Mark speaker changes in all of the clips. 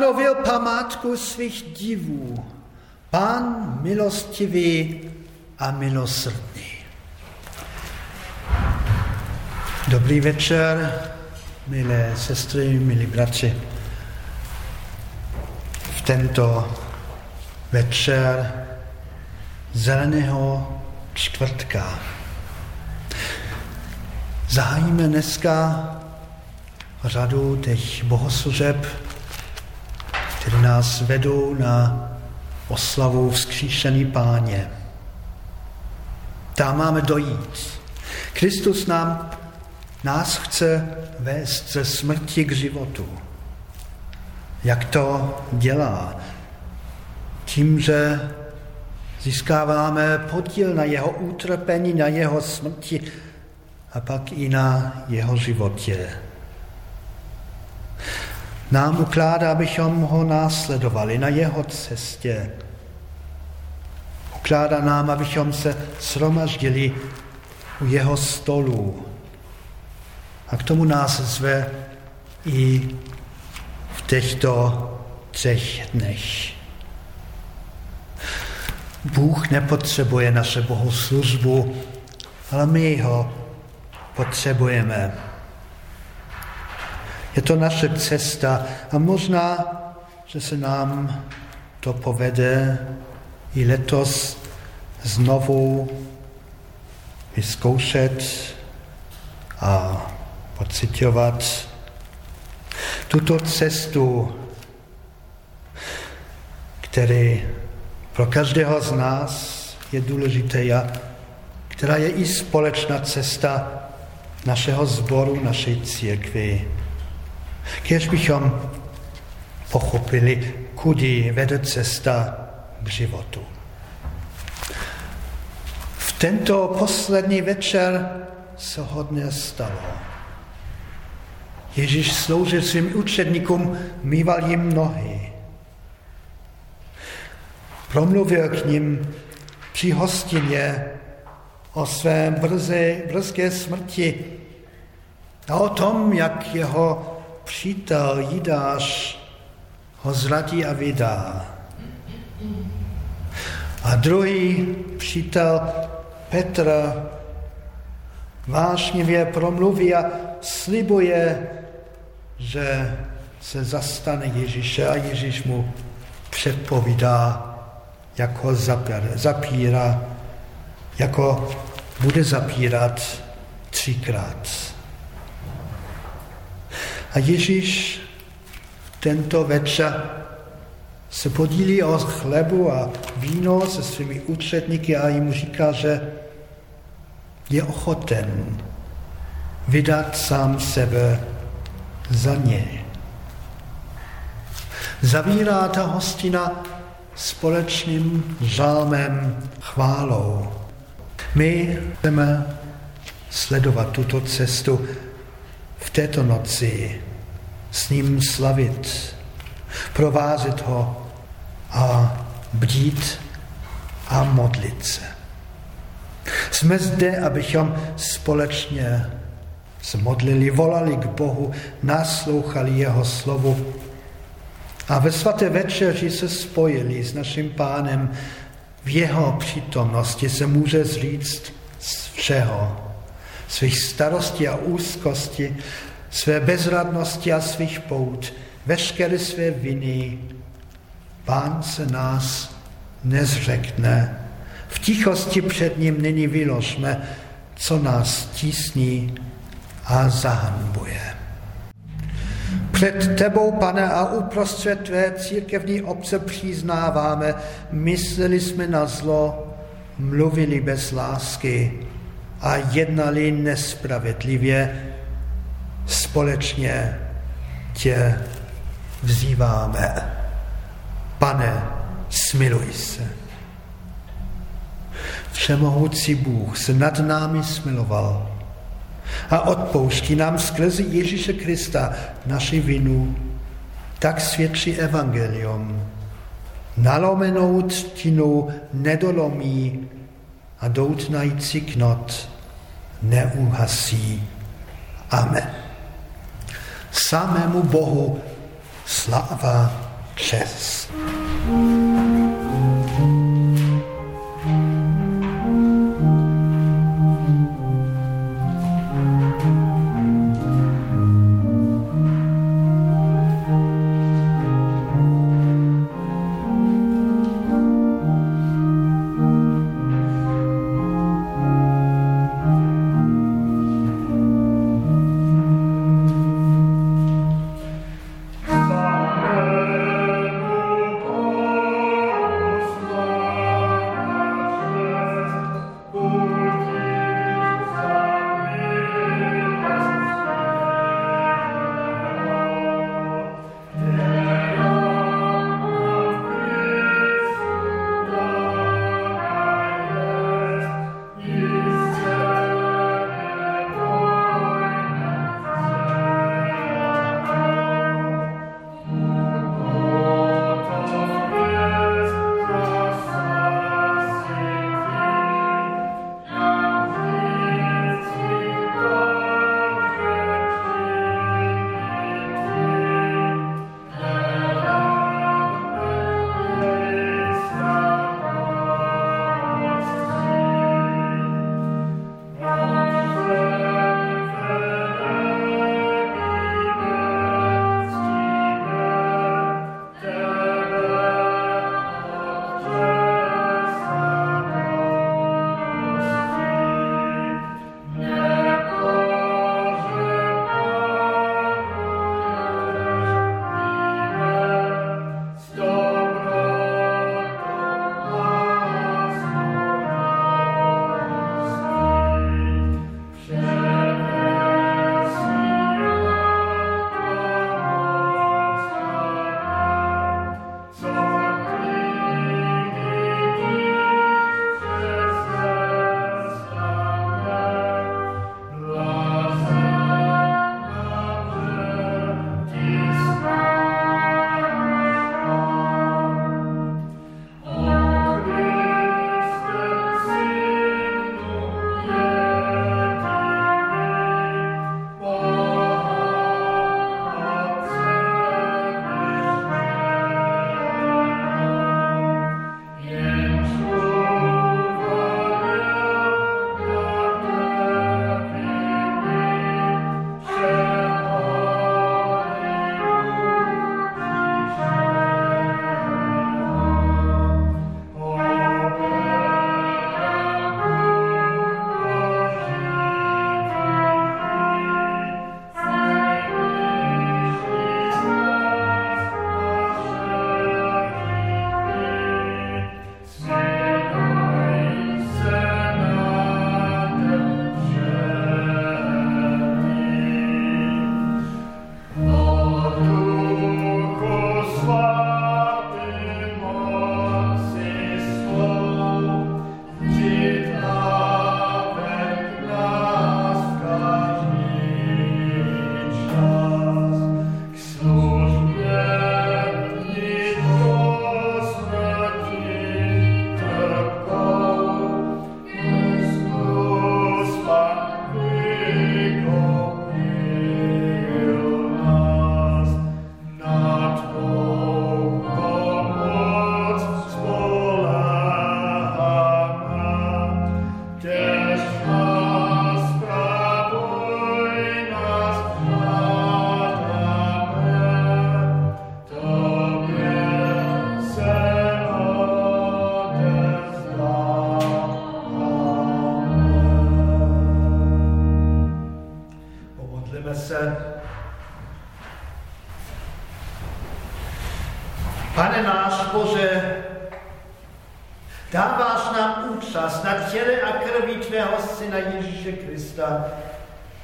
Speaker 1: ustanovil památku svých divů. Pán milostivý a milosrdný. Dobrý večer, milé sestry, milí bratři. V tento večer zeleného čtvrtka zahájíme dneska řadu těch bohoslužeb, které nás vedou na oslavu vzkříšený páně. Tam máme dojít. Kristus nám, nás chce vést ze smrti k životu. Jak to dělá? Tím, že získáváme podíl na jeho utrpení, na jeho smrti a pak i na jeho životě. Nám ukládá, abychom ho následovali na jeho cestě. Ukládá nám, abychom se sromaždili u jeho stolu. A k tomu nás zve i v těchto třech dnech. Bůh nepotřebuje naše bohoslužbu, ale my ho potřebujeme. Je to naše cesta a možná, že se nám to povede i letos znovu vyzkoušet a pocitovat tuto cestu, který pro každého z nás je důležité a která je i společná cesta našeho zboru, naší církvy. Kež bychom pochopili, kudy vede cesta k životu. V tento poslední večer se hodně stalo. Ježíš sloužil svým učedníkům, mýval jim nohy. Promluvil k ním při hostině o své brzy, brzké smrti a o tom, jak jeho přítel Jidáš ho zradí a vydá. A druhý přítel Petr vášnivě promluví a slibuje, že se zastane Ježíše a Ježíš mu předpovídá, jak ho zapírá, jako bude zapírat třikrát. A Ježíš tento večer se podílí o chlebu a víno se svými účetníky a jim říká, že je ochoten vydat sám sebe za ně. Zavírá ta hostina společným žálmem chválou. My chceme sledovat tuto cestu v této noci, s ním slavit, provázet ho a bdít a modlit se. Jsme zde, abychom společně zmodlili, volali k Bohu, naslouchali jeho slovu a ve svaté večeři se spojili s naším pánem v jeho přítomnosti se může zříct z všeho, svých starostí a úzkosti, své bezradnosti a svých pout, veškeré své viny. Pán se nás nezřekne. V tichosti před ním nyní vyložme, co nás tísní a zahanbuje. Před tebou, pane, a uprostřed tvé církevní obce přiznáváme, mysleli jsme na zlo, mluvili bez lásky a jednali nespravedlivě, společně tě vzýváme. Pane, smiluj se. Všemohoucí Bůh se nad námi smiloval a odpouští nám skrze Ježíše Krista naši vinu, tak svědčí evangelium. Nalomenou třtinu nedolomí a doutnající knot neuhasí. Amen. Samému Bohu Sláva čest.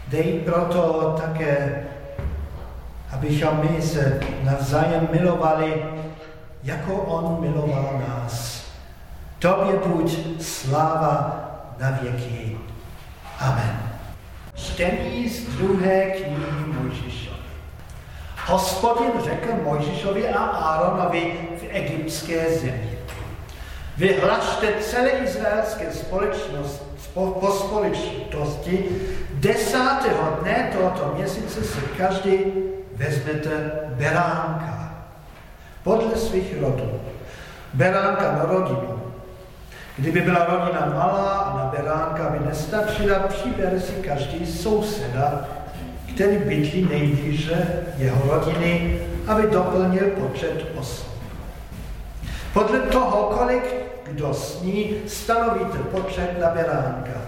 Speaker 2: Dej proto také, abychom my se navzájem milovali, jako On miloval nás. Tobě buď sláva na věky. Amen. Čtení z druhé knihy Mojžišovi. Hospodin řekl Mojžišovi a Áronovi v egyptské zemi. Vyhlašte celé izraelské společnost, po desátého dne tohoto měsíce si každý vezmete beránka
Speaker 1: podle svých rodů. Beránka na rodinu. Kdyby byla rodina malá a na beránka by nestačila, přibere si každý souseda, který bydlí nejblíže jeho rodiny, aby doplnil počet osob. Podle toho, kolik kdo sní, stanovíte počet na beránka.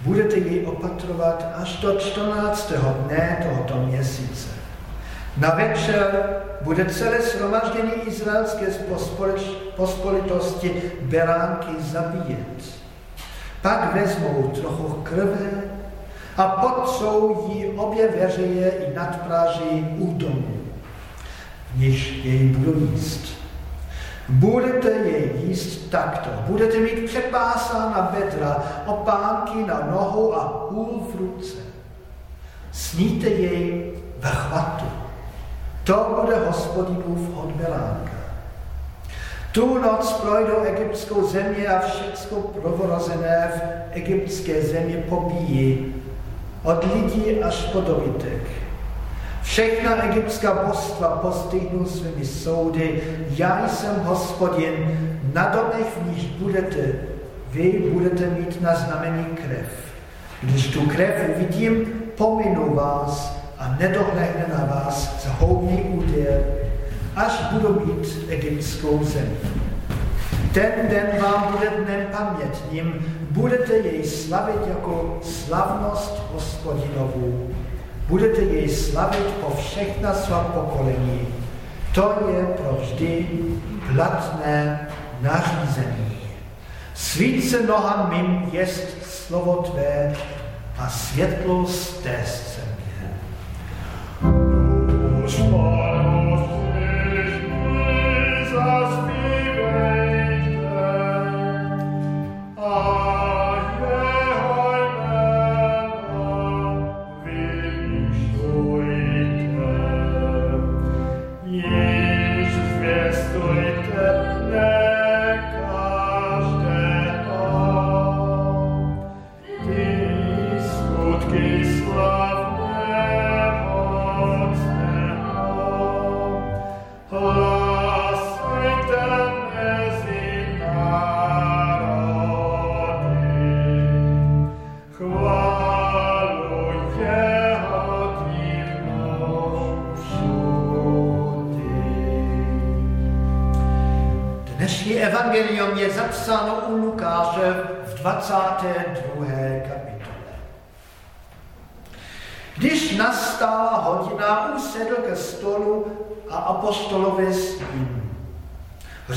Speaker 1: Budete ji opatrovat až do 14. dne tohoto měsíce. Na večer bude celé shromaždění izraelské pospolitosti beránky zabíjet. Pak vezmou trochu krve a potřou jí obě veřeje i nad Praží u domu, v níž jej budou jíst. Budete jej jíst takto. Budete mít přepásána bedra, opánky na nohu a hůl v ruce. Sníte jej ve chvatu. To bude hospodinův hod beránka. Tu noc projdou egyptskou země a všechno provorozené v egyptské země pobíjí, od lidí až po dobytek. Všechna egyptská božstva postihnu svými soudy. Já jsem hospodin, na domech, v níž budete, vy budete mít na znamení krev. Když tu krev uvidím, pominu vás a nedohlehne na vás zhoubný úder, až budu mít egyptskou zemi. Ten den vám bude dnem pamětním, budete jej slavit jako slavnost hospodinovou Budete jej slavit po všechna svá pokolení. To je pro vždy platné nařízení. Svíce nohám mým jest slovo tvé a světlo z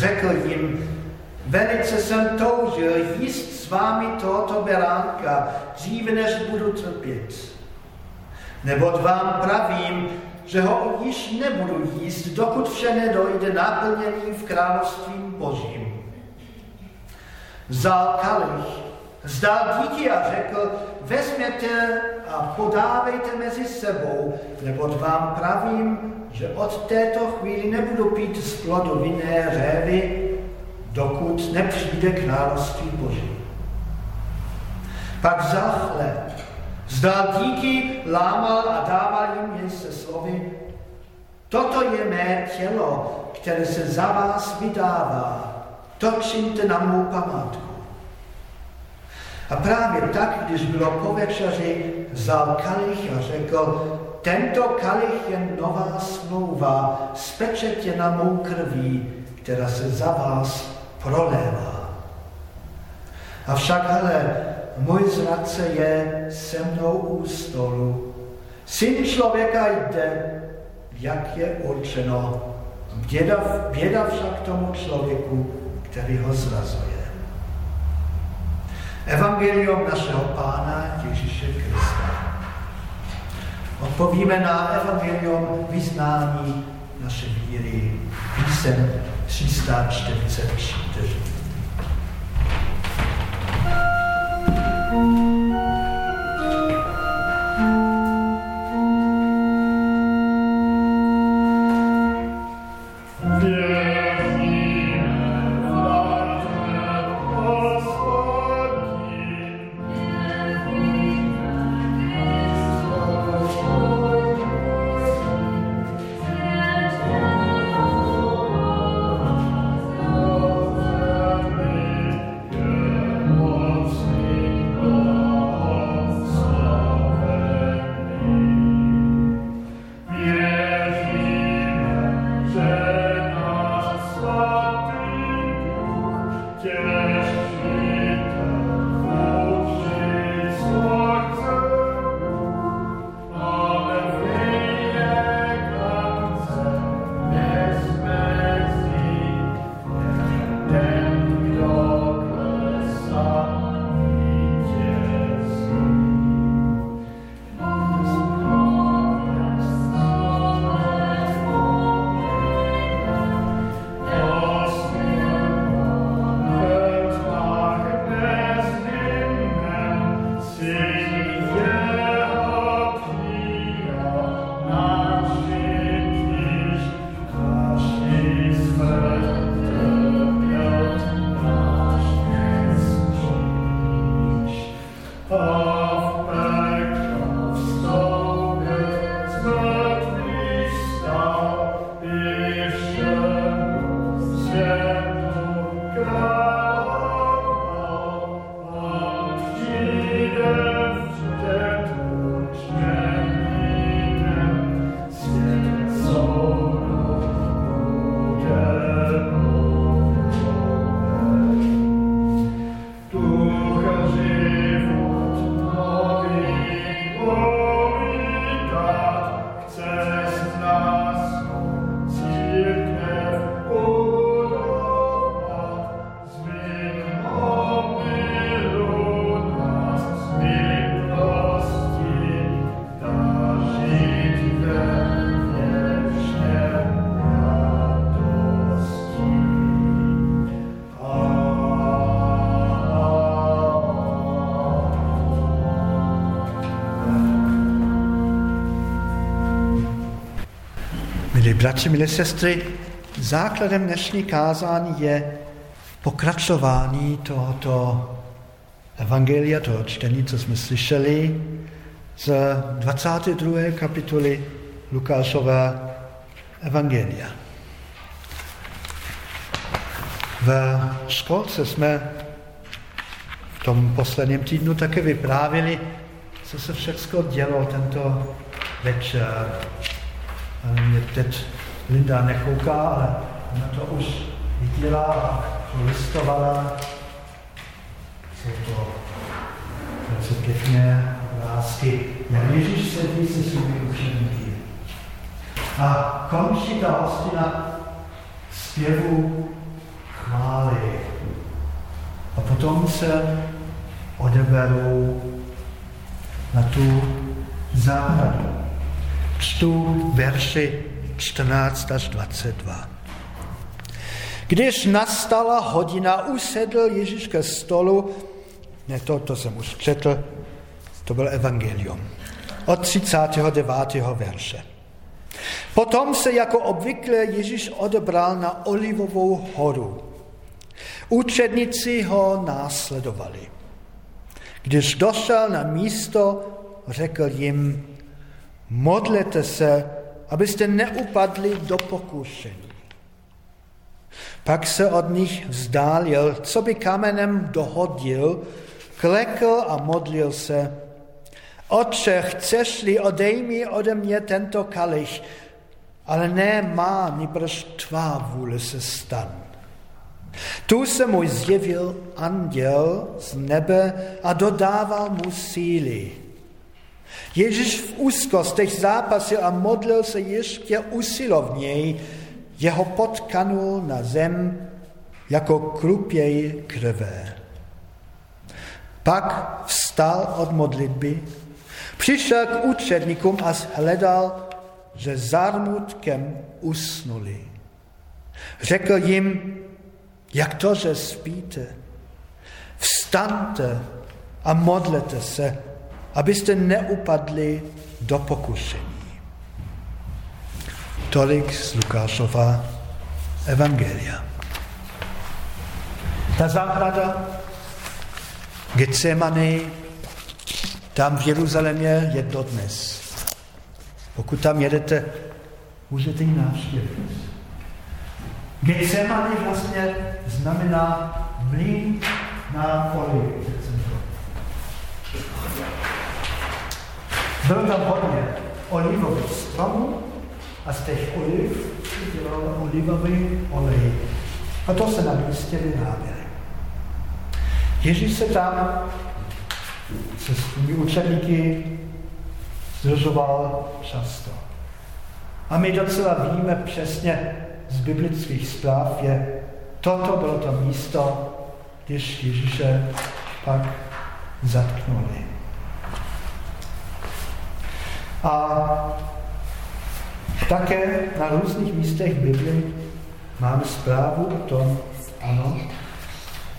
Speaker 1: Řekl jim, velice jsem toužil jíst s vámi tohoto beránka, dříve než budu trpět. Neboť vám pravím, že ho již nebudu jíst, dokud vše nedojde naplnění v království Božím vzal kalich, zdal díky a řekl, vezměte a podávejte mezi sebou, neboť vám pravím, že od této chvíli nebudu pít z plodu vinné révy, dokud nepřijde království Boží. Pak vzal chleb, zdal díky, lámal a dával jim jej se slovy, toto je mé tělo, které se za vás vydává to čiňte na mou památku. A právě tak, když bylo po večeři, vzal kalich a řekl, tento kalich je nová smlouva, na mou krví, která se za vás prolévá. Avšak ale můj zradce je se mnou u stolu. Syn člověka jde, jak je určeno. Běda, běda však tomu člověku, který ho zrazuje. Evangelium našeho Pána Ježíše Krista. Odpovíme na evangelium vyznání naše víry, písem 344. Milí bratři, milé sestry, základem dnešní kázání je pokračování tohoto evangelia, toho čtení, co jsme slyšeli z 22. kapitoly Lukášova evangelia. V školce jsme v tom posledním týdnu také vyprávili, co se všechno dělo tento večer. Mě teď Linda nekouká, ale ona to už viděla a listovala. Jsou to velice pěkné obrázky, jak Ježíš sedí se svými učeníky. A končí ta hostina zpěvu chvály. A potom se odeberou na tu záhradu. Čtu verši 14 až 22. Když nastala hodina, usedl Ježíš ke stolu, ne to, to jsem už četl, to byl evangelium, od 39. verše. Potom se jako obvykle Ježíš odebral na Olivovou horu. Učedníci ho následovali. Když došel na místo, řekl jim, modlete se, abyste neupadli do pokušení. Pak se od nich vzdálil, co by kamenem dohodil, klekl a modlil se. Otče, chceš-li, odej mi ode mě tento kalich, ale ne má, nýbrž tvá vůle se stan. Tu se mu zjevil anděl z nebe a dodával mu síly. Ježíš v úzkostech zápasil a modlil se ještě usilovněji, jeho potkanul na zem jako krupěj krve. Pak vstal od modlitby, přišel k učedníkům a hledal, že zármutkem usnuli. Řekl jim, jak to, že spíte? Vstaňte a modlete se, abyste neupadli do pokušení. Tolik z Lukášova Evangelia. Ta záhrada Getsemane tam v Jeruzalémě je dodnes. Pokud tam jedete, můžete ji návštěvit. Getsemane vlastně znamená mlín na poli. Bylo tam hodně olivových stromů a z těch oliv dělal olivový olej. A to se na místě vyráběli. Ježíš se tam se svými učeníky zdržoval často. A my docela víme přesně z biblických zpráv, je toto bylo to místo, když Ježíše pak zatknuli. A také na různých místech Bible máme zprávu o tom, ano,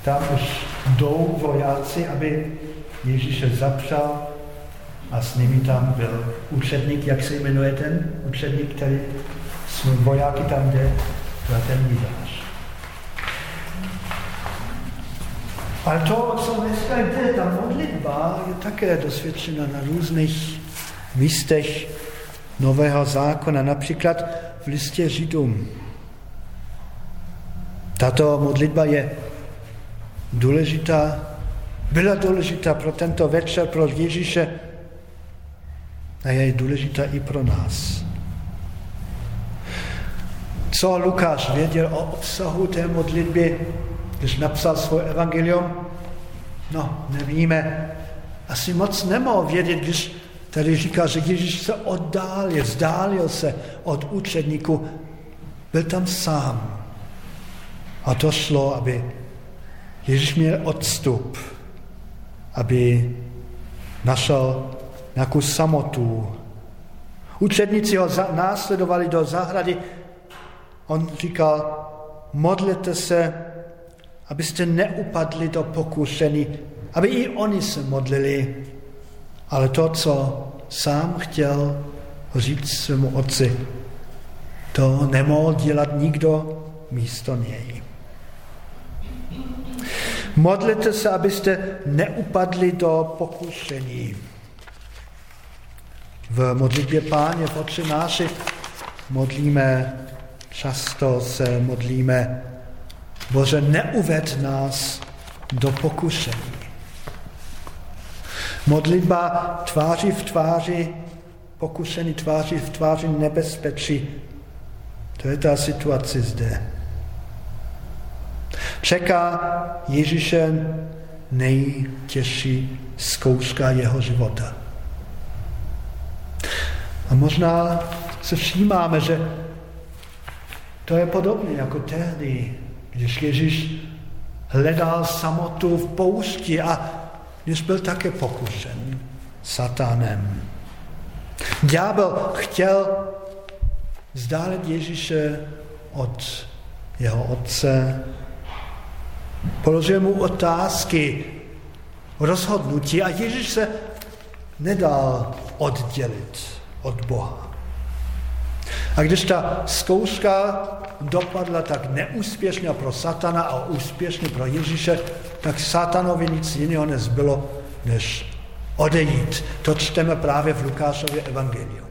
Speaker 1: tam už jdou vojáci, aby Ježíše zapřal a s nimi tam byl učedník, jak se jmenuje ten učedník, který s vojáky tam jde, to je ten Jidáš. Ale to, co dneska jde, ta modlitba je také dosvědčena na různých místech Nového zákona, například v listě Židům. Tato modlitba je důležitá, byla důležitá pro tento večer, pro Ježíše a je důležitá i pro nás. Co Lukáš věděl o obsahu té modlitby, když napsal svůj evangelium? No, nevíme. Asi moc nemohl vědět, když tady říká, že Ježíš se oddálil, vzdálil se od učedníku, byl tam sám. A to šlo, aby Ježíš měl odstup, aby našel nějakou samotu. Učedníci ho následovali do zahrady. On říkal, modlete se, abyste neupadli do pokušení, aby i oni se modlili. Ale to, co sám chtěl říct svému otci, To nemohl dělat nikdo místo něj. Modlete se, abyste neupadli do pokušení. V modlitbě páně v Otče náši modlíme, často se modlíme, Bože, neuved nás do pokušení. Modlitba tváří v tváři, pokušení tváří v tváři nebezpečí. To je ta situace zde. Čeká Ježíše nejtěžší zkouška jeho života. A možná se všímáme, že to je podobné jako tehdy, když Ježíš hledal samotu v poušti a když byl také pokušen satanem. Ďábel chtěl vzdálit Ježíše od jeho otce, položil mu otázky, rozhodnutí a Ježíš se nedal oddělit od Boha. A když ta zkouška dopadla tak neúspěšně pro satana a úspěšně pro Ježíše, tak satanovi nic jiného nezbylo, než odejít. To čteme právě v Lukášově evangeliu.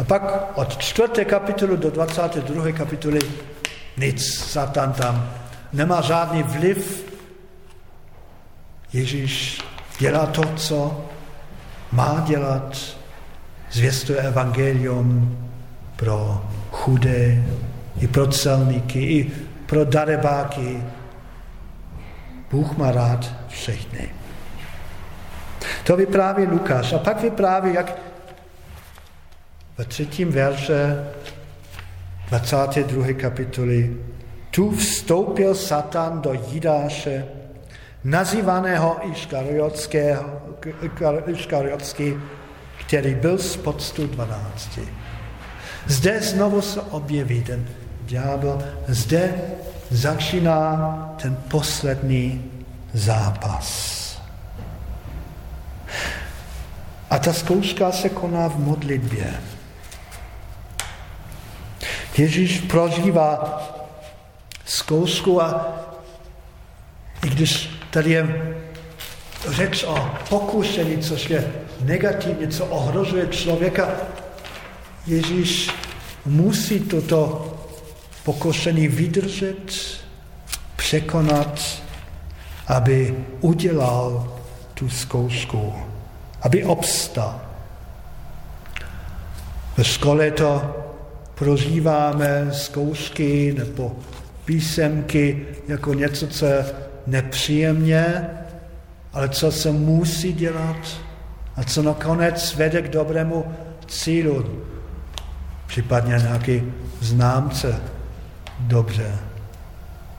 Speaker 1: A pak od čtvrté kapitoly do 22. kapitoly nic, Satan tam nemá žádný vliv. Ježíš dělá to, co má dělat, zvěstuje evangelium pro chudé, i pro celníky, i pro darebáky. Bůh má rád všechny. To vypráví Lukáš. A pak vypráví, jak ve třetím verše 22. kapitoly tu vstoupil Satan do Jidáše, nazývaného Iškariotský, který byl z poctu 12. Zde znovu se objeví ten ďábel, zde začíná ten poslední zápas. A ta zkouška se koná v modlitbě. Ježíš prožívá zkoušku a i když tady je řeč o pokušení, což je negativně, co ohrožuje člověka, Ježíš musí toto pokušení vydržet, překonat, aby udělal tu zkoušku, aby obstal. Ve škole to prožíváme zkoušky nebo písemky jako něco, co je nepříjemně, ale co se musí dělat a co nakonec vede k dobrému cílu, případně nějaký známce dobře.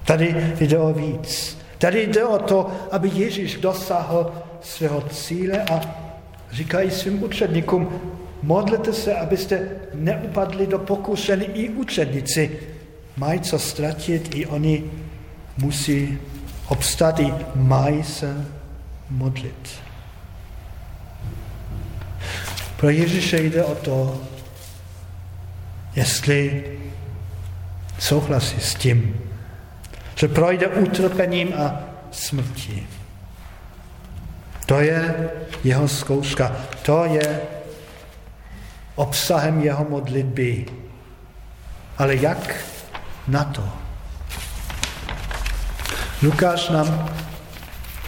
Speaker 1: Tady jde o víc. Tady jde o to, aby Ježíš dosáhl svého cíle a říkají svým učedníkům, modlete se, abyste neupadli do pokušení i učedníci. Mají co ztratit, i oni musí obstat, i mají se modlit. Pro Ježíše jde o to, jestli souhlasí s tím, že projde utrpením a smrtí. To je jeho zkouška, to je obsahem jeho modlitby. Ale jak na to? Lukáš nám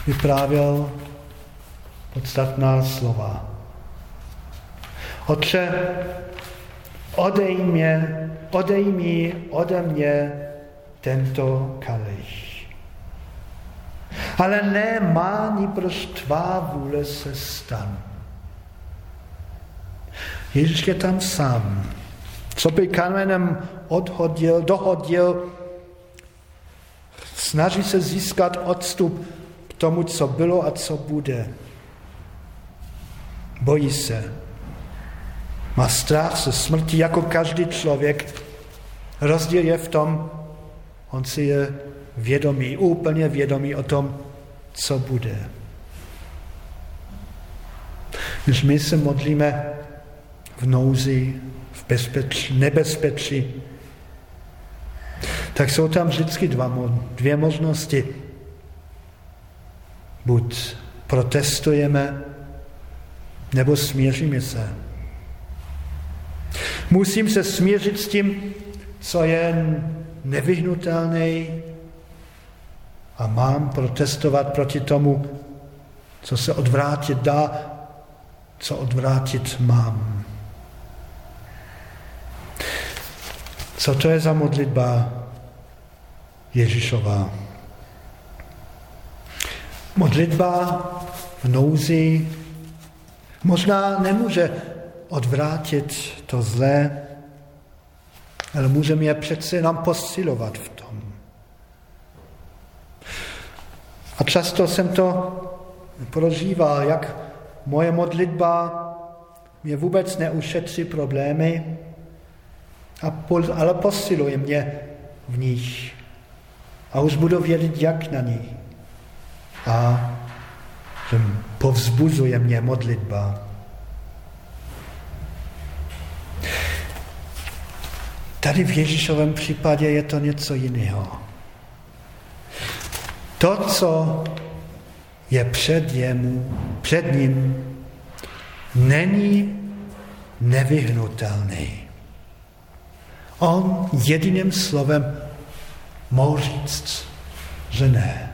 Speaker 1: vyprávěl podstatná slova. Otče, odej, mě, odej mi ode mě tento kalich. Ale ne má proč tvá vůle se stan. Ježíš je tam sám. Co by kamenem odhodil, dohodil, snaží se získat odstup k tomu, co bylo a co bude. Bojí se. Má strach se smrti jako každý člověk. Rozdíl je v tom, on si je vědomý, úplně vědomý o tom, co bude. Když my se modlíme, v nouzi, v bezpečí, nebezpečí, tak jsou tam vždycky dva, dvě možnosti. Buď protestujeme, nebo smíříme se. Musím se smířit s tím, co je nevyhnutelné a mám protestovat proti tomu, co se odvrátit dá, co odvrátit mám. Co to je za modlitba Ježíšová? Modlitba v nouzi možná nemůže odvrátit to zlé, ale můžeme je přece nám posilovat v tom. A často jsem to prožíval, jak moje modlitba mě vůbec neušetří problémy, ale posiluje mě v nich. A už budu vědět, jak na ní. A povzbuzuje mě modlitba. Tady v Ježíšovém případě je to něco jiného. To, co je před, jemu, před ním, není nevyhnutelný. On jediným slovem mohl říct, že ne.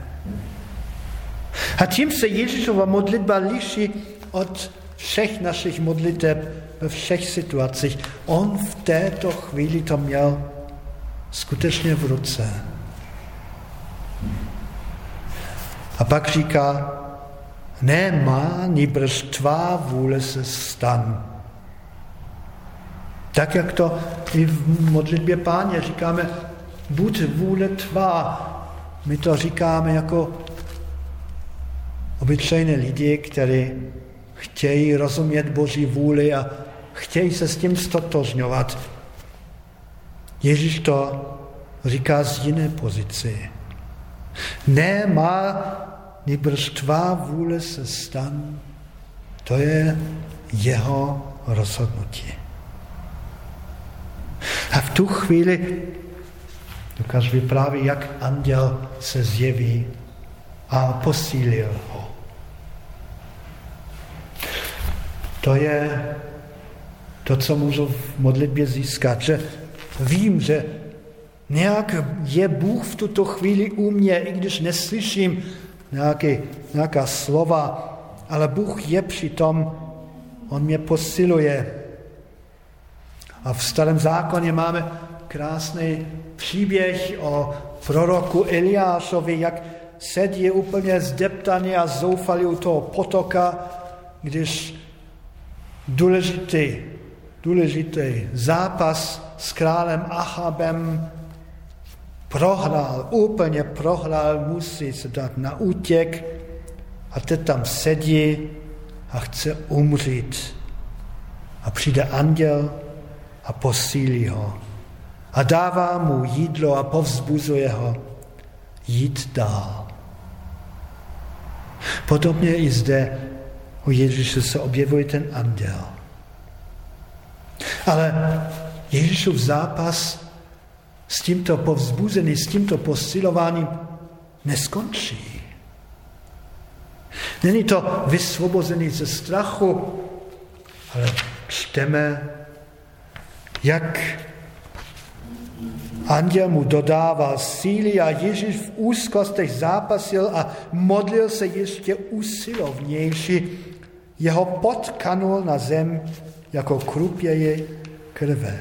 Speaker 1: A tím se Ježíšova modlitba liší od všech našich modliteb ve všech situacích. On v této chvíli to měl skutečně v ruce. A pak říká, nemá, níbrž tvá vůle se stan. Tak, jak to i v modlitbě páně říkáme, buď vůle tvá. My to říkáme jako obyčejné lidi, kteří chtějí rozumět Boží vůli a chtějí se s tím stotožňovat. Ježíš to říká z jiné pozici. Ne má nýbrž tvá vůle se stan, to je jeho rozhodnutí. A v tu chvíli Lukáš vypráví, jak anděl se zjeví a posílil ho. To je to, co můžu v modlitbě získat, že vím, že nějak je Bůh v tuto chvíli u mě, i když neslyším nějaké, nějaká slova, ale Bůh je přitom, On mě posiluje. A v starém zákoně máme krásný příběh o proroku Eliášovi, jak sedí úplně zdeptaný a zoufalý u toho potoka, když důležitý, důležitý zápas s králem Achabem prohrál, úplně prohrál, musí se dát na útěk a teď tam sedí a chce umřít. A přijde anděl a posílí ho. A dává mu jídlo a povzbuzuje ho jít dál. Podobně i zde u Ježíše se objevuje ten anděl. Ale Ježíšův zápas s tímto povzbuzený, s tímto posilováním neskončí. Není to vysvobozený ze strachu, ale čteme, jak Anděl mu dodával síly a Ježíš v úzkostech zápasil a modlil se ještě usilovnější. Jeho pot kanul na zem jako krupěje krve.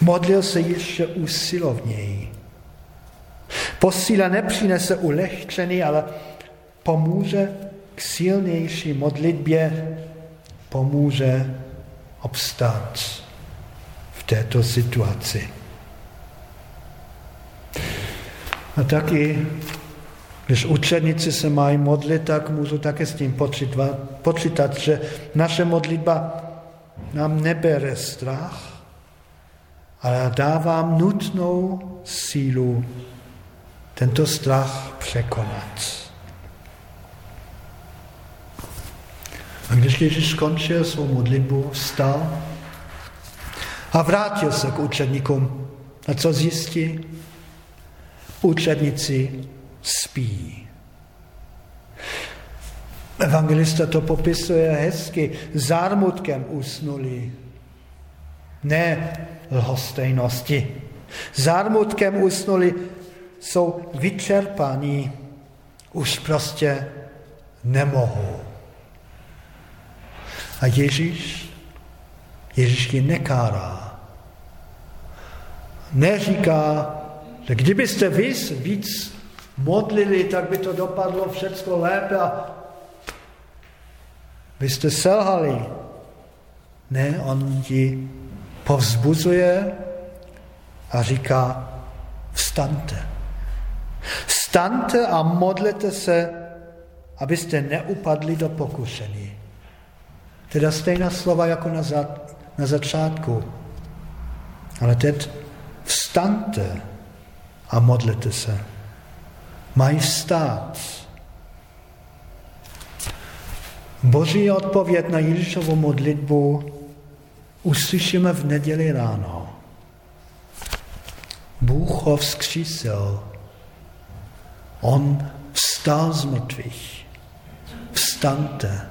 Speaker 1: Modlil se ještě usilovněji. Posíla nepřinese ulehčený, ale pomůže k silnější modlitbě, pomůže obstát v této situaci. A taky, když učeníci se mají modlit, tak můžu také s tím počítat, počítat, že naše modlitba nám nebere strach, ale dávám nutnou sílu tento strach překonat. A když Ježíš skončil svou modlitbu, vstal a vrátil se k učedníkům. A co zjistí? Učedníci spí. Evangelista to popisuje hezky. Zármutkem usnuli. Ne lhostejnosti. Zármutkem usnuli, jsou vyčerpaní, už prostě nemohou. A Ježíš, Ježíš ji nekárá. Neříká, že kdybyste vy víc modlili, tak by to dopadlo všechno lépe a byste selhali. Ne, on ji povzbuzuje a říká, vstaňte. Vstaňte a modlete se, abyste neupadli do pokušení. Teda stejná slova jako na, za, na začátku. Ale teď vstaňte a modlete se. Mají vstát. Boží odpověď na Ježíšovu modlitbu uslyšíme v neděli ráno. Bůh ho vzkřísil. On vstal z mrtvých. Vstaňte.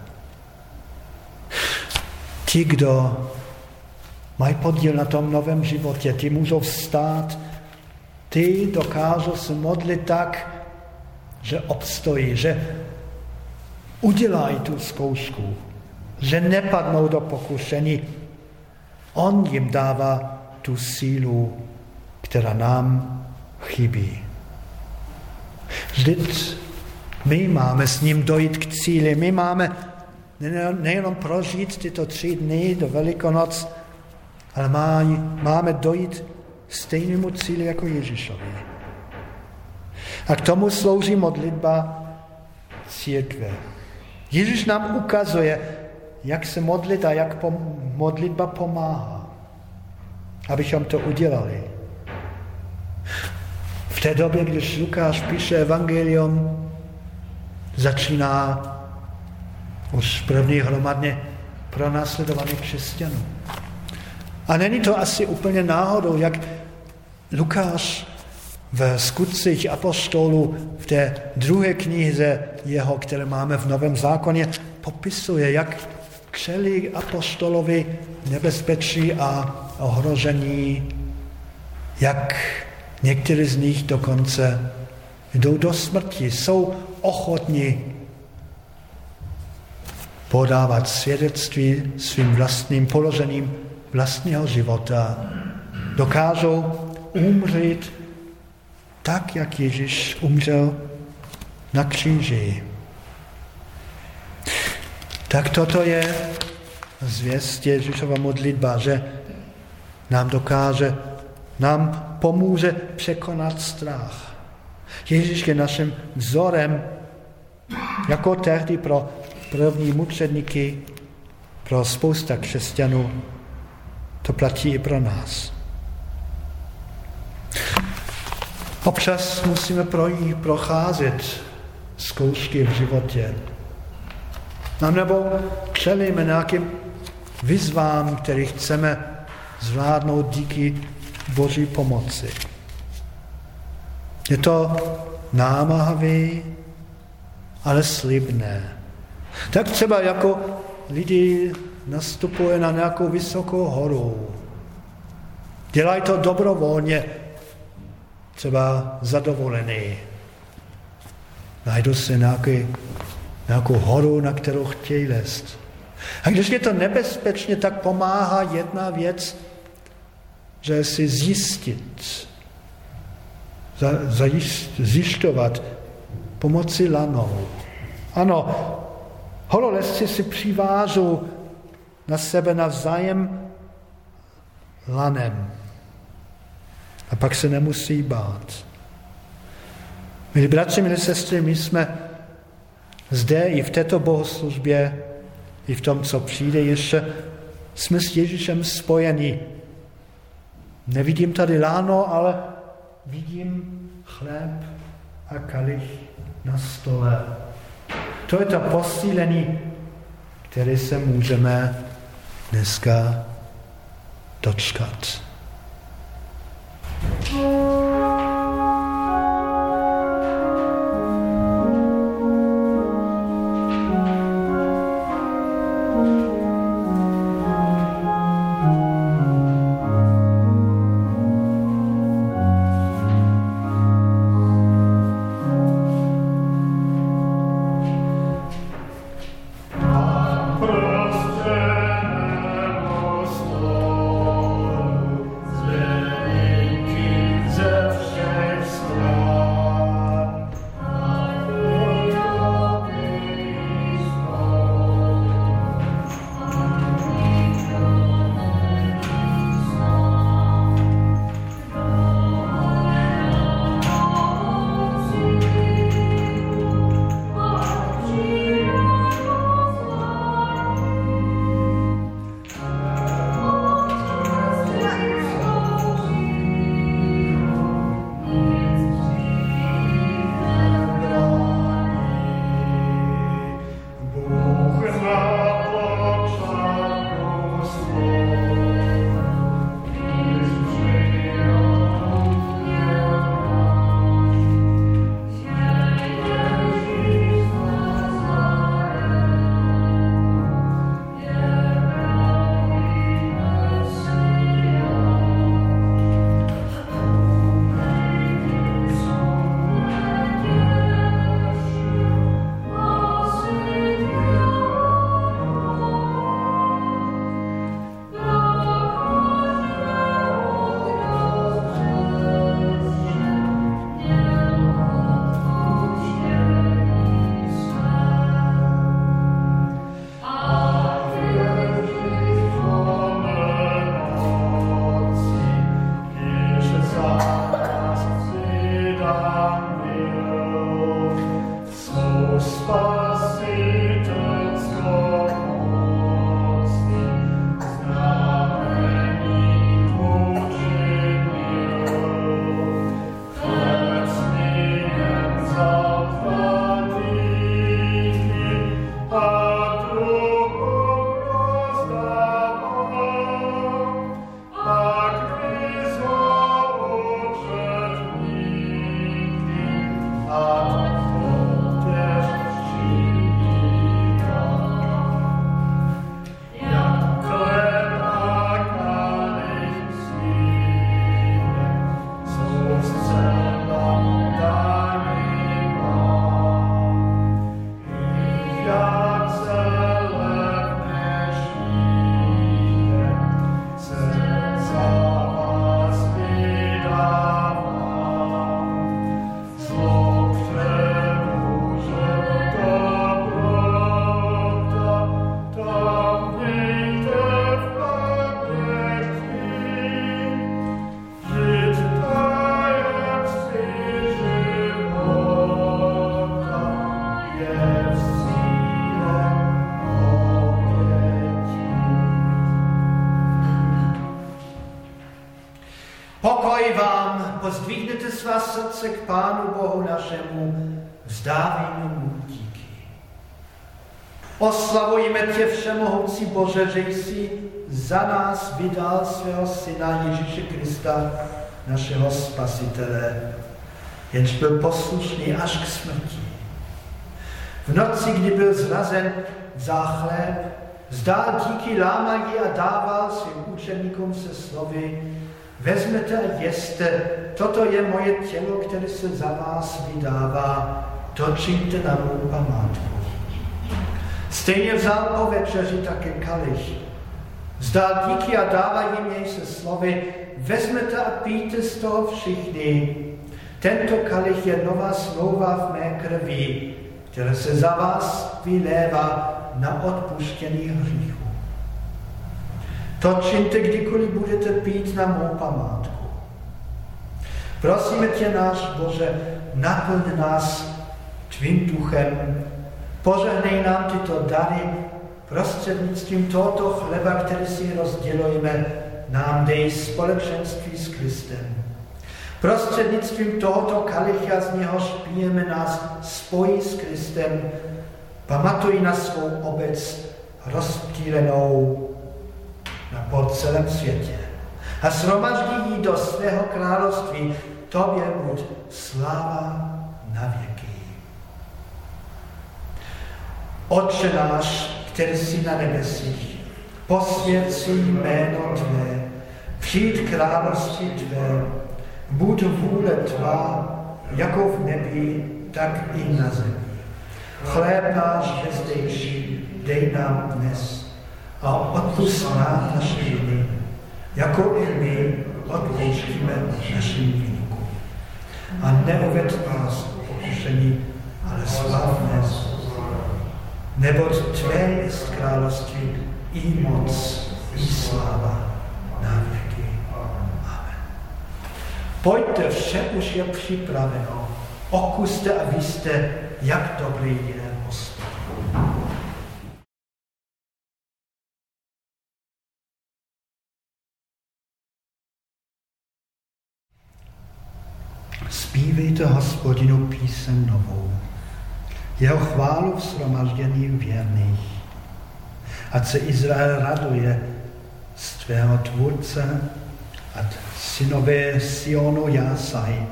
Speaker 1: Ti, kdo mají podíl na tom novém životě, ti můžou vstát, ty dokážou se modlit tak, že obstojí, že udělají tu zkoušku, že nepadnou do pokušení. On jim dává tu sílu, která nám chybí. Vždyť my máme s ním dojít k cíli, my máme nejenom prožít tyto tři dny do Velikonoc, ale máme dojít stejnému cíli jako Ježíšovi. A k tomu slouží modlitba církve. Ježíš nám ukazuje, jak se modlit a jak modlitba pomáhá, abychom to udělali. V té době, když Lukáš píše evangelium, začíná už první hromadně pro následovaných křesťanů. A není to asi úplně náhodou, jak Lukáš v skutcích apostolů v té druhé knize jeho, které máme v Novém zákoně, popisuje, jak křeli apostolovi nebezpečí a ohrožení, jak někteří z nich dokonce jdou do smrti, jsou ochotní podávat svědectví svým vlastním položením vlastního života. Dokážou umřít tak, jak Ježíš umřel na kříži. Tak toto je zvěst Ježíšova modlitba, že nám dokáže, nám pomůže překonat strach. Ježíš je naším vzorem, jako tehdy pro první mučedníky, pro spousta křesťanů. To platí i pro nás. Občas musíme projít, procházet zkoušky v životě. A nebo čelíme nějakým vyzvám, který chceme zvládnout díky Boží pomoci. Je to námahavé, ale slibné. Tak třeba jako lidi nastupuje na nějakou vysokou horu. Dělají to dobrovolně, třeba zadovolený. Najdu si nějaký, nějakou horu, na kterou chtějí lézt. A když je to nebezpečně, tak pomáhá jedna věc, že si zjistit, zjišťovat pomocí lanou. Ano, hololesci si přivážou na sebe navzájem lanem. A pak se nemusí bát. Milí bratři, milí sestry, my jsme zde i v této bohoslužbě, i v tom, co přijde ještě, jsme s Ježíšem spojeni. Nevidím tady láno, ale vidím chléb a kalich na stole. To je to posílení, které se můžeme dneska dočkat. 嗯。Oslavujeme tě všemohoucí Bože, že jsi za nás vydal svého Syna Ježíše Krista, našeho Spasitele, jenž byl poslušný až k smrti. V noci, kdy byl zrazen za chléb, vzdál díky lámají a dával svým učeníkům se slovy, vezmete a jeste, toto je moje tělo, které se za vás vydává, to čiňte na mou památku. Stejně vzal po večeři také kalich. Vzdal díky a dávají měj se slovy, vezmete a píte z toho všichni. Tento kalich je nová smlouva v mé krvi, která se za vás vylévá na odpuštění hříchů. To čiňte, kdykoliv budete pít na mou památku. Prosíme tě, náš Bože, naplň nás tvým duchem, požehnej nám tyto dary prostřednictvím tohoto chleba, který si rozdělujeme, nám dej společenství s Kristem. Prostřednictvím tohoto kalicha, z něhož pijeme nás, spojí s Kristem, pamatuj na svou obec rozptýlenou na po celém světě a shromaždí ji do svého království. Tobě buď sláva na věky. Otče náš, který jsi na nebesích, posvěd si jméno Tvé, přijít království Tvé, buď vůle Tvá, jako v nebi, tak i na zemi. Chléb náš bezdejší, dej nám dnes a odpust nám naše viny, jako i my odpouštíme našim viníkům. A neuved nás pokušení, ale slav dnes. Neboť Tvé je království i moc, i sláva na věky. Amen. Pojďte, vše už je připraveno. Okuste a víste, jak dobrý je Hospodin. Zpívejte hospodinu písem novou, jeho chválu v shromaždění věrných. Ať se Izrael raduje z tvého tvůrce, ať synové Sionu jásají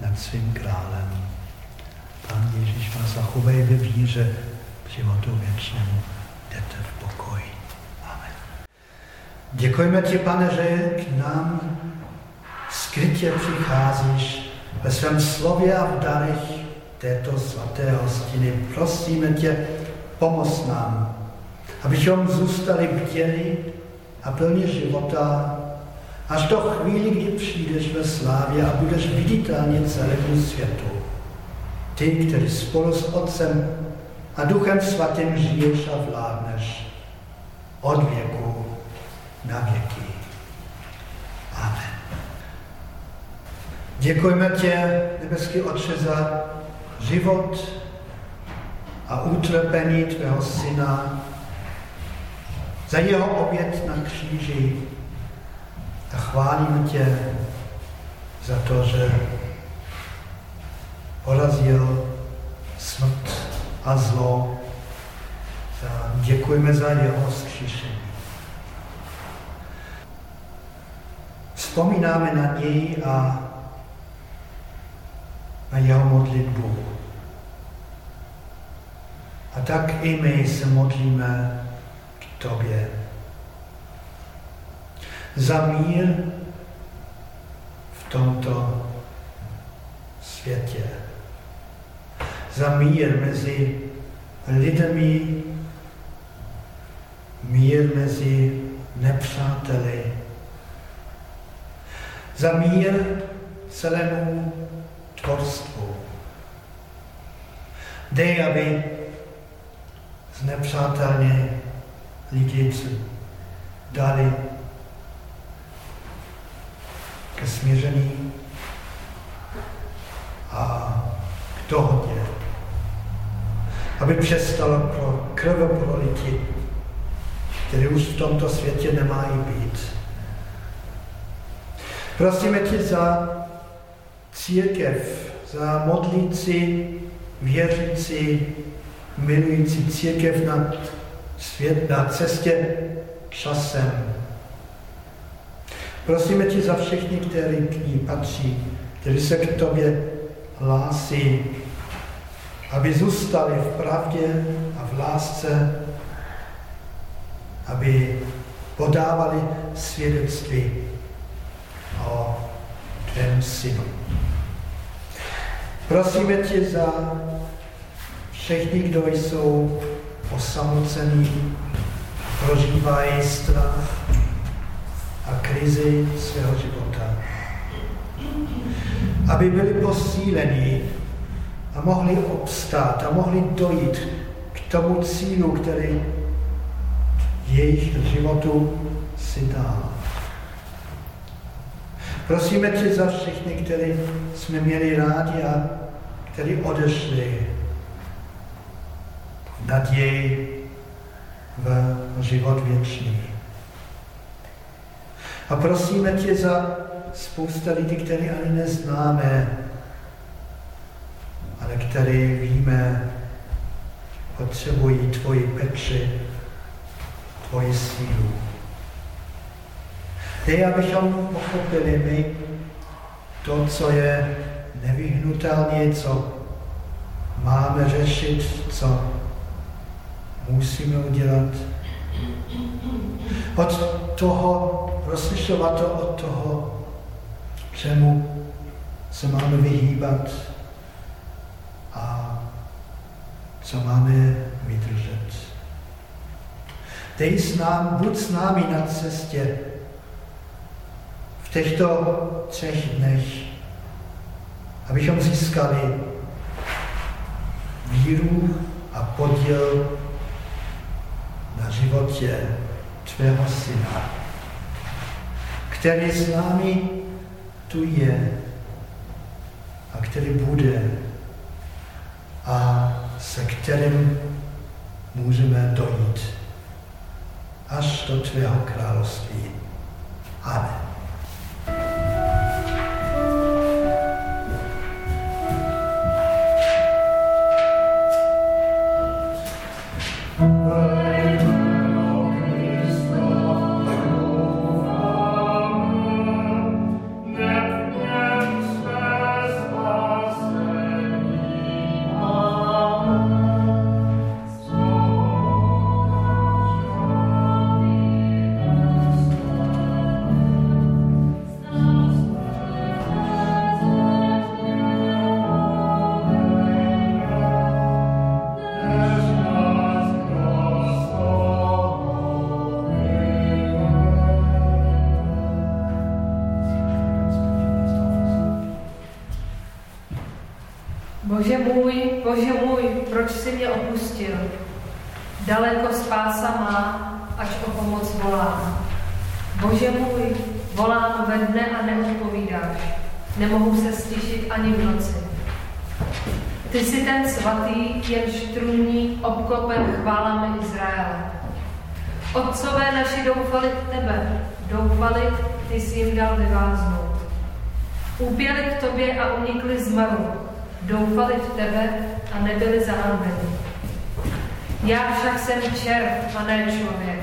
Speaker 1: nad svým králem. Pán Ježíš vás zachovej ve víře k životu věčnému. Jdete v pokoji. Amen. Děkujeme ti, pane, že k nám skrytě přicházíš ve svém slově a v darech této svaté hostiny. Prosíme tě, pomoz nám, abychom zůstali bděli a plně života až do chvíli, kdy přijdeš ve slávě a budeš viditelně celému světu. Ty, který spolu s Otcem a Duchem Svatým žiješ a vládneš od věku na věky. Amen. Děkujeme tě, nebeský Otče, za život a utrpení tvého syna, za jeho oběd na kříži. A chválíme tě za to, že porazil smrt a zlo. Děkujeme za jeho zkříšení. Vzpomínáme na něj a na jeho modlitbu. A tak i my se modlíme k tobě. Za mír v tomto světě. Za mír mezi lidmi, mír mezi nepřáteli. Za mír celému tvorstvu. Dej, aby znepřátelně lidi dali ke smíření a k dohodě, aby přestalo pro krvoprolití, které už v tomto světě nemají být. Prosíme tě za církev, za modlící, věřící, milující církev na, svět, na cestě časem. Prosíme tě za všechny, kteří k ní patří, kteří se k tobě hlásí, aby zůstali v pravdě a v lásce, aby podávali svědectví o tvém synu. Prosíme tě za všechny, kdo jsou osamocení, prožívají strach a krizi svého života. Aby byli posíleni a mohli obstát a mohli dojít k tomu cílu, který jejich životu si dal. Prosíme tě za všechny, které jsme měli rádi a kteří odešli naději v život věčný. A prosíme tě za spousta lidí, které ani neznáme, ale které víme, potřebují tvoji peči, tvoji sílu. Dej, abychom pochopili my to, co je nevyhnutelně, co máme řešit, co musíme udělat. Od toho, rozlišovat to od toho, čemu se máme vyhýbat a co máme vydržet. Dej s nám, buď s námi na cestě v těchto třech dnech, abychom získali víru a podíl životě tvého syna, který s námi tu je a který bude a se kterým můžeme dojít až do tvého království. Amen.
Speaker 3: Daleko spása má, až o pomoc volám. Bože můj, volám ve dne a neodpovídáš. Nemohu se stišit ani v noci. Ty jsi ten svatý, jenž trůní obklopen chválami Izraele. Otcové naši doufali v tebe, doufali, ty jsi jim dal vyváznout. Upěli k tobě a unikli z maru, doufali v tebe a nebyli zahambeni. Já však jsem čer, a ne člověk,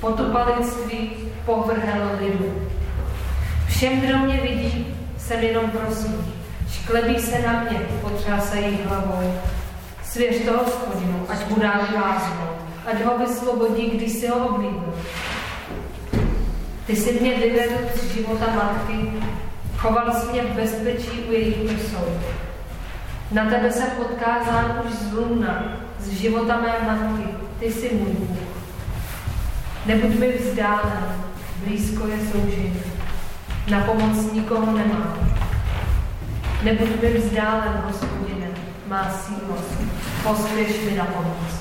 Speaker 3: potopalictví povrhel lidu. Všem, kdo mě vidí, jsem jenom prosím. Šklebí se na mě, potřásají hlavou. Svěř to hospodinu, ať mu dá vyváznout, ať ho vysvobodí, když si ho oblíbil. Ty jsi mě vyvedl z života matky, choval jsi mě v bezpečí u jejich prsou. Na tebe jsem odkázán už z luna, z života mé matky. Ty jsi můj Bůh. Nebuď mi vzdálen, blízko je soužení. Na pomoc nikoho nemám. Nebuď mi vzdálen, hospodine, má sílu. Pospěš mi na pomoc.